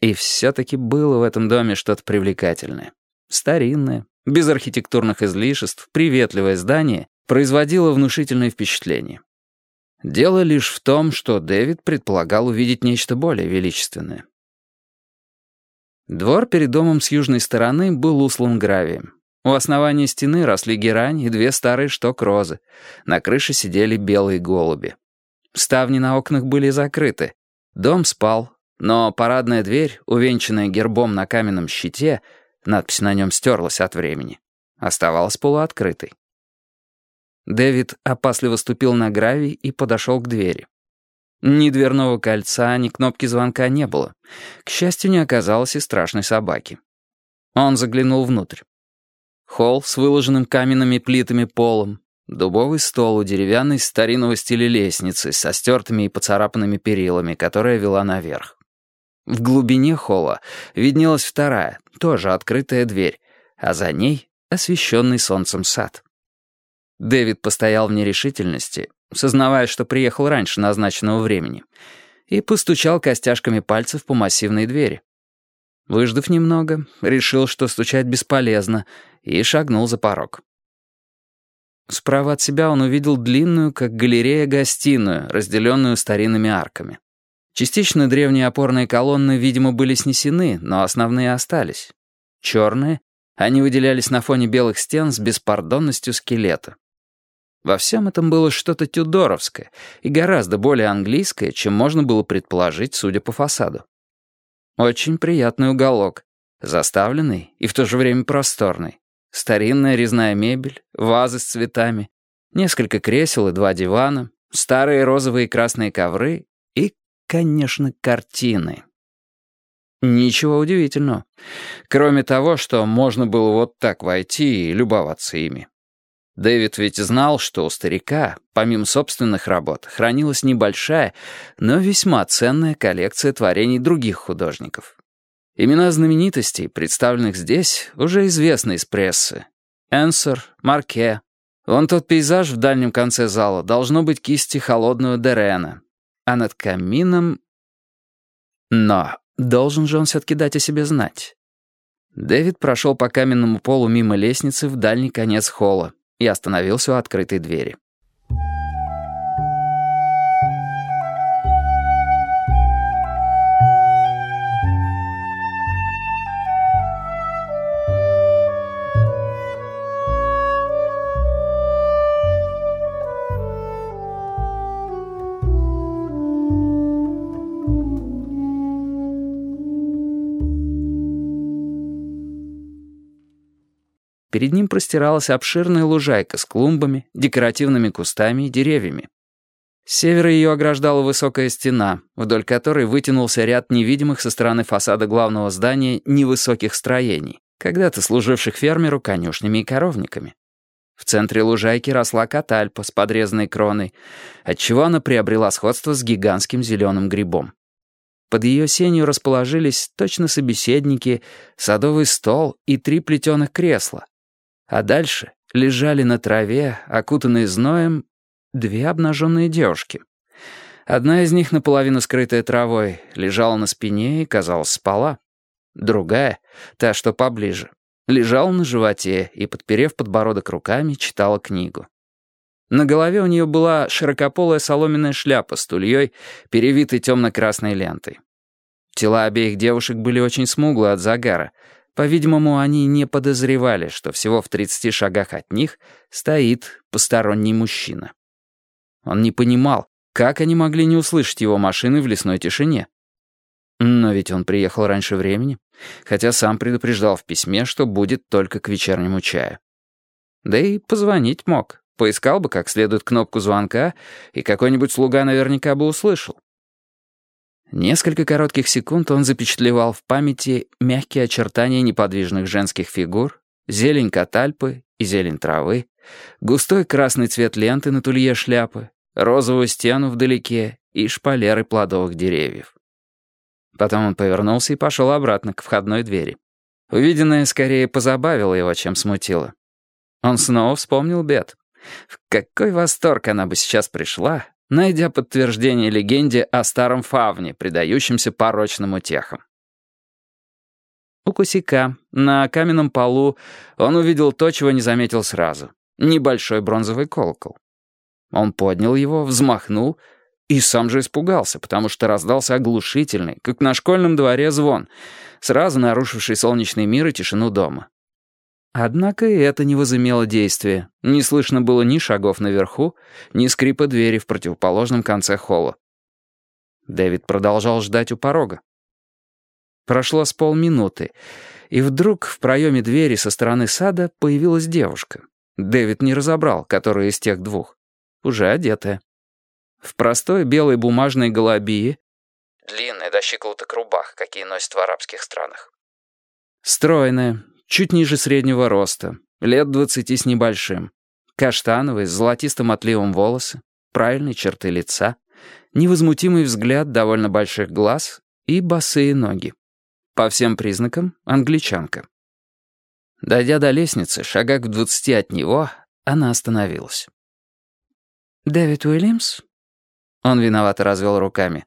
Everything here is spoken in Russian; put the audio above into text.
И все-таки было в этом доме что-то привлекательное. Старинное, без архитектурных излишеств, приветливое здание производило внушительное впечатление. Дело лишь в том, что Дэвид предполагал увидеть нечто более величественное. Двор перед домом с южной стороны был услан гравием. У основания стены росли герань и две старые шток-розы. На крыше сидели белые голуби. Ставни на окнах были закрыты. Дом спал, но парадная дверь, увенчанная гербом на каменном щите, надпись на нем стерлась от времени, оставалась полуоткрытой. Дэвид опасливо ступил на гравий и подошел к двери. Ни дверного кольца, ни кнопки звонка не было. К счастью, не оказалось и страшной собаки. Он заглянул внутрь. Холл с выложенным каменными плитами полом, дубовый стол у деревянной старинного стиля лестницы со стертыми и поцарапанными перилами, которая вела наверх. В глубине холла виднелась вторая, тоже открытая дверь, а за ней освещенный солнцем сад. Дэвид постоял в нерешительности, сознавая, что приехал раньше назначенного времени, и постучал костяшками пальцев по массивной двери. Выждав немного, решил, что стучать бесполезно, и шагнул за порог. Справа от себя он увидел длинную, как галерея, гостиную, разделенную старинными арками. Частично древние опорные колонны, видимо, были снесены, но основные остались. Черные, они выделялись на фоне белых стен с беспардонностью скелета. Во всем этом было что-то тюдоровское и гораздо более английское, чем можно было предположить, судя по фасаду. Очень приятный уголок, заставленный и в то же время просторный. Старинная резная мебель, вазы с цветами, несколько кресел и два дивана, старые розовые и красные ковры конечно, картины. Ничего удивительного. Кроме того, что можно было вот так войти и любоваться ими. Дэвид ведь знал, что у старика, помимо собственных работ, хранилась небольшая, но весьма ценная коллекция творений других художников. Имена знаменитостей, представленных здесь, уже известны из прессы. Энсер, Марке. Вон тот пейзаж в дальнем конце зала должно быть кисти холодного Дерена, а над камином... Но должен же он все-таки дать о себе знать. Дэвид прошел по каменному полу мимо лестницы в дальний конец холла и остановился у открытой двери. Перед ним простиралась обширная лужайка с клумбами, декоративными кустами и деревьями. С севера ее ограждала высокая стена, вдоль которой вытянулся ряд невидимых со стороны фасада главного здания невысоких строений, когда-то служивших фермеру конюшнями и коровниками. В центре лужайки росла катальпа с подрезанной кроной, отчего она приобрела сходство с гигантским зеленым грибом. Под ее сенью расположились точно собеседники, садовый стол и три плетеных кресла, а дальше лежали на траве, окутанные зноем, две обнаженные девушки. Одна из них, наполовину скрытая травой, лежала на спине и, казалось, спала. Другая, та, что поближе, лежала на животе и, подперев подбородок руками, читала книгу. На голове у нее была широкополая соломенная шляпа с тульей, перевитой темно-красной лентой. Тела обеих девушек были очень смуглые от загара, по-видимому, они не подозревали, что всего в 30 шагах от них стоит посторонний мужчина. Он не понимал, как они могли не услышать его машины в лесной тишине. Но ведь он приехал раньше времени, хотя сам предупреждал в письме, что будет только к вечернему чаю. Да и позвонить мог. Поискал бы как следует кнопку звонка, и какой-нибудь слуга наверняка бы услышал. Несколько коротких секунд он запечатлевал в памяти мягкие очертания неподвижных женских фигур, зелень катальпы и зелень травы, густой красный цвет ленты на тулье шляпы, розовую стену вдалеке и шпалеры плодовых деревьев. Потом он повернулся и пошел обратно к входной двери. Увиденное скорее позабавило его, чем смутило. Он снова вспомнил Бет. В какой восторг она бы сейчас пришла, найдя подтверждение легенде о старом фавне, предающемся порочным утехам. У косяка, на каменном полу, он увидел то, чего не заметил сразу. Небольшой бронзовый колокол. Он поднял его, взмахнул и сам же испугался, потому что раздался оглушительный, как на школьном дворе звон, сразу нарушивший солнечный мир и тишину дома. Однако и это не возымело действия. Не слышно было ни шагов наверху, ни скрипа двери в противоположном конце холла. Дэвид продолжал ждать у порога. Прошло с полминуты, и вдруг в проеме двери со стороны сада появилась девушка. Дэвид не разобрал, которая из тех двух. Уже одетая. В простой белой бумажной голубии. Длинная до щиколоток рубах, какие носят в арабских странах. Стройная, чуть ниже среднего роста, лет двадцати с небольшим. Каштановые, с золотистым отливом волосы, правильные черты лица, невозмутимый взгляд довольно больших глаз и босые ноги. По всем признакам — англичанка. Дойдя до лестницы, шагах в двадцати от него, она остановилась. «Дэвид Уильямс?» Он виновато развел руками.